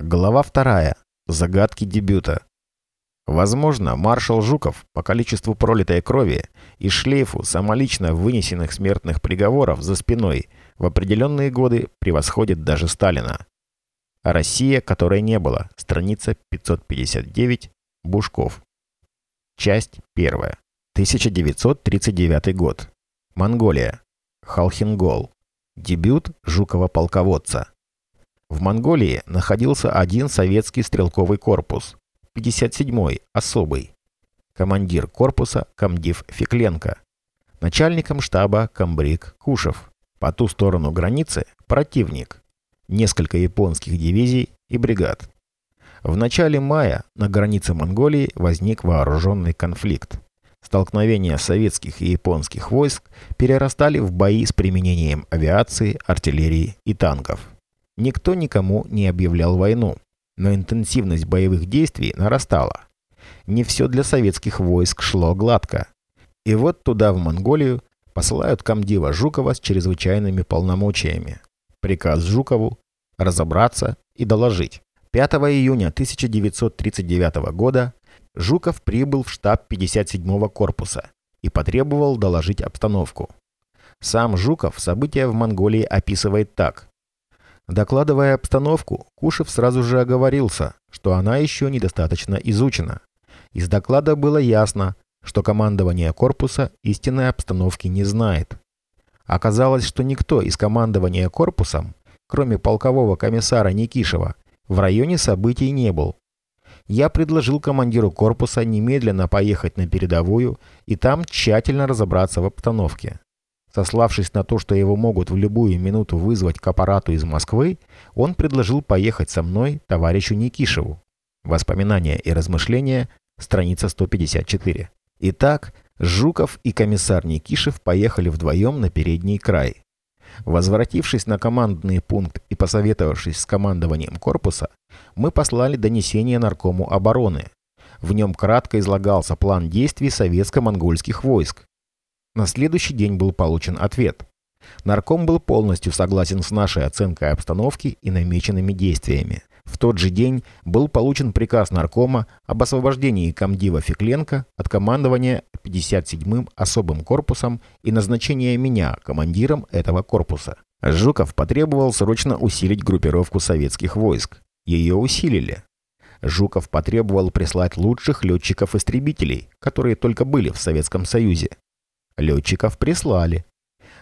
Глава вторая. Загадки дебюта. Возможно, маршал Жуков по количеству пролитой крови и шлейфу самолично вынесенных смертных приговоров за спиной в определенные годы превосходит даже Сталина. Россия, которой не было. Страница 559. Бушков. Часть первая. 1939 год. Монголия. Халхингол. Дебют Жукова-полководца. В Монголии находился один советский стрелковый корпус, 57-й, особый. Командир корпуса комдив Фекленко. Начальником штаба комбриг Кушев. По ту сторону границы противник. Несколько японских дивизий и бригад. В начале мая на границе Монголии возник вооруженный конфликт. Столкновения советских и японских войск перерастали в бои с применением авиации, артиллерии и танков. Никто никому не объявлял войну, но интенсивность боевых действий нарастала. Не все для советских войск шло гладко. И вот туда, в Монголию, посылают комдива Жукова с чрезвычайными полномочиями. Приказ Жукову – разобраться и доложить. 5 июня 1939 года Жуков прибыл в штаб 57-го корпуса и потребовал доложить обстановку. Сам Жуков события в Монголии описывает так. Докладывая обстановку, Кушев сразу же оговорился, что она еще недостаточно изучена. Из доклада было ясно, что командование корпуса истинной обстановки не знает. Оказалось, что никто из командования корпусом, кроме полкового комиссара Никишева, в районе событий не был. Я предложил командиру корпуса немедленно поехать на передовую и там тщательно разобраться в обстановке. Сославшись на то, что его могут в любую минуту вызвать к аппарату из Москвы, он предложил поехать со мной товарищу Никишеву. Воспоминания и размышления, страница 154. Итак, Жуков и комиссар Никишев поехали вдвоем на передний край. Возвратившись на командный пункт и посоветовавшись с командованием корпуса, мы послали донесение наркому обороны. В нем кратко излагался план действий советско-монгольских войск, на следующий день был получен ответ. Нарком был полностью согласен с нашей оценкой обстановки и намеченными действиями. В тот же день был получен приказ наркома об освобождении комдива Фекленко от командования 57-м особым корпусом и назначения меня командиром этого корпуса. Жуков потребовал срочно усилить группировку советских войск. Ее усилили. Жуков потребовал прислать лучших летчиков-истребителей, которые только были в Советском Союзе. Летчиков прислали.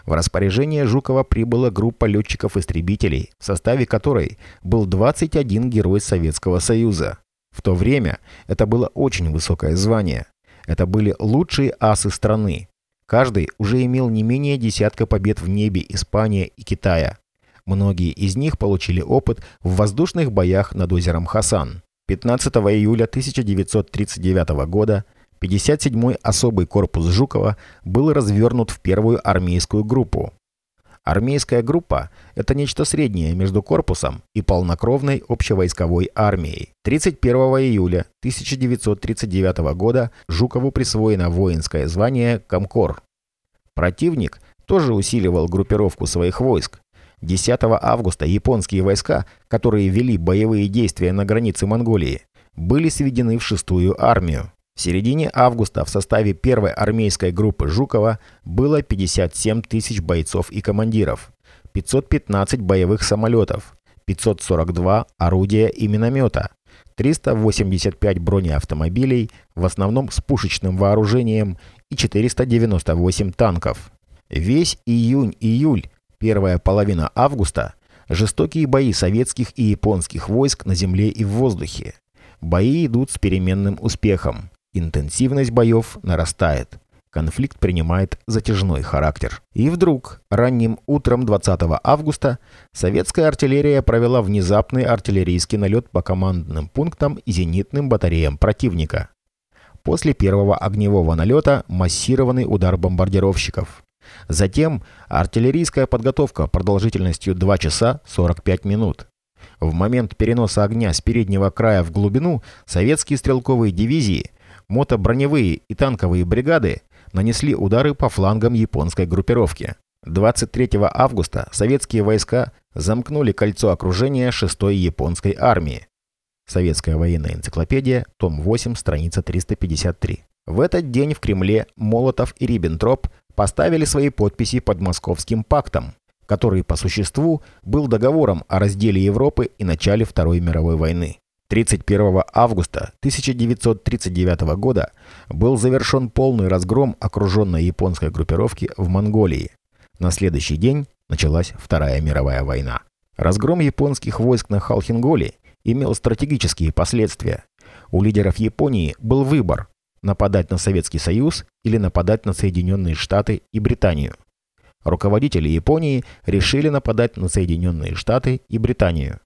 В распоряжение Жукова прибыла группа летчиков-истребителей, в составе которой был 21 герой Советского Союза. В то время это было очень высокое звание. Это были лучшие асы страны. Каждый уже имел не менее десятка побед в небе Испания и Китая. Многие из них получили опыт в воздушных боях над озером Хасан. 15 июля 1939 года 57-й особый корпус Жукова был развернут в первую армейскую группу. Армейская группа – это нечто среднее между корпусом и полнокровной общевойсковой армией. 31 июля 1939 года Жукову присвоено воинское звание «Комкор». Противник тоже усиливал группировку своих войск. 10 августа японские войска, которые вели боевые действия на границе Монголии, были сведены в шестую армию. В середине августа в составе первой армейской группы Жукова было 57 тысяч бойцов и командиров, 515 боевых самолетов, 542 орудия и миномета, 385 бронеавтомобилей, в основном с пушечным вооружением, и 498 танков. Весь июнь-июль, первая половина августа, жестокие бои советских и японских войск на земле и в воздухе. Бои идут с переменным успехом. Интенсивность боев нарастает. Конфликт принимает затяжной характер. И вдруг, ранним утром 20 августа, советская артиллерия провела внезапный артиллерийский налет по командным пунктам и зенитным батареям противника. После первого огневого налета массированный удар бомбардировщиков. Затем артиллерийская подготовка продолжительностью 2 часа 45 минут. В момент переноса огня с переднего края в глубину советские стрелковые дивизии – мотоброневые и танковые бригады нанесли удары по флангам японской группировки. 23 августа советские войска замкнули кольцо окружения 6-й японской армии. Советская военная энциклопедия, том 8, страница 353. В этот день в Кремле Молотов и Риббентроп поставили свои подписи под Московским пактом, который по существу был договором о разделе Европы и начале Второй мировой войны. 31 августа 1939 года был завершен полный разгром окруженной японской группировки в Монголии. На следующий день началась Вторая мировая война. Разгром японских войск на Халхинголе имел стратегические последствия. У лидеров Японии был выбор – нападать на Советский Союз или нападать на Соединенные Штаты и Британию. Руководители Японии решили нападать на Соединенные Штаты и Британию.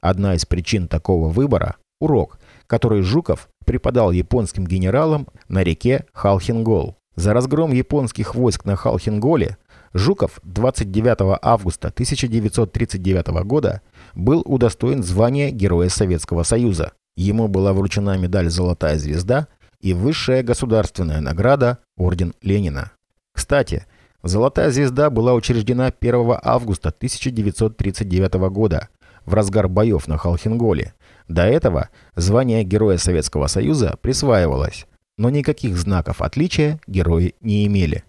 Одна из причин такого выбора – урок, который Жуков преподал японским генералам на реке Халхингол. За разгром японских войск на Халхинголе Жуков 29 августа 1939 года был удостоен звания Героя Советского Союза. Ему была вручена медаль «Золотая звезда» и высшая государственная награда Орден Ленина. Кстати, «Золотая звезда» была учреждена 1 августа 1939 года в разгар боев на Халхинголе. До этого звание Героя Советского Союза присваивалось, но никаких знаков отличия герои не имели.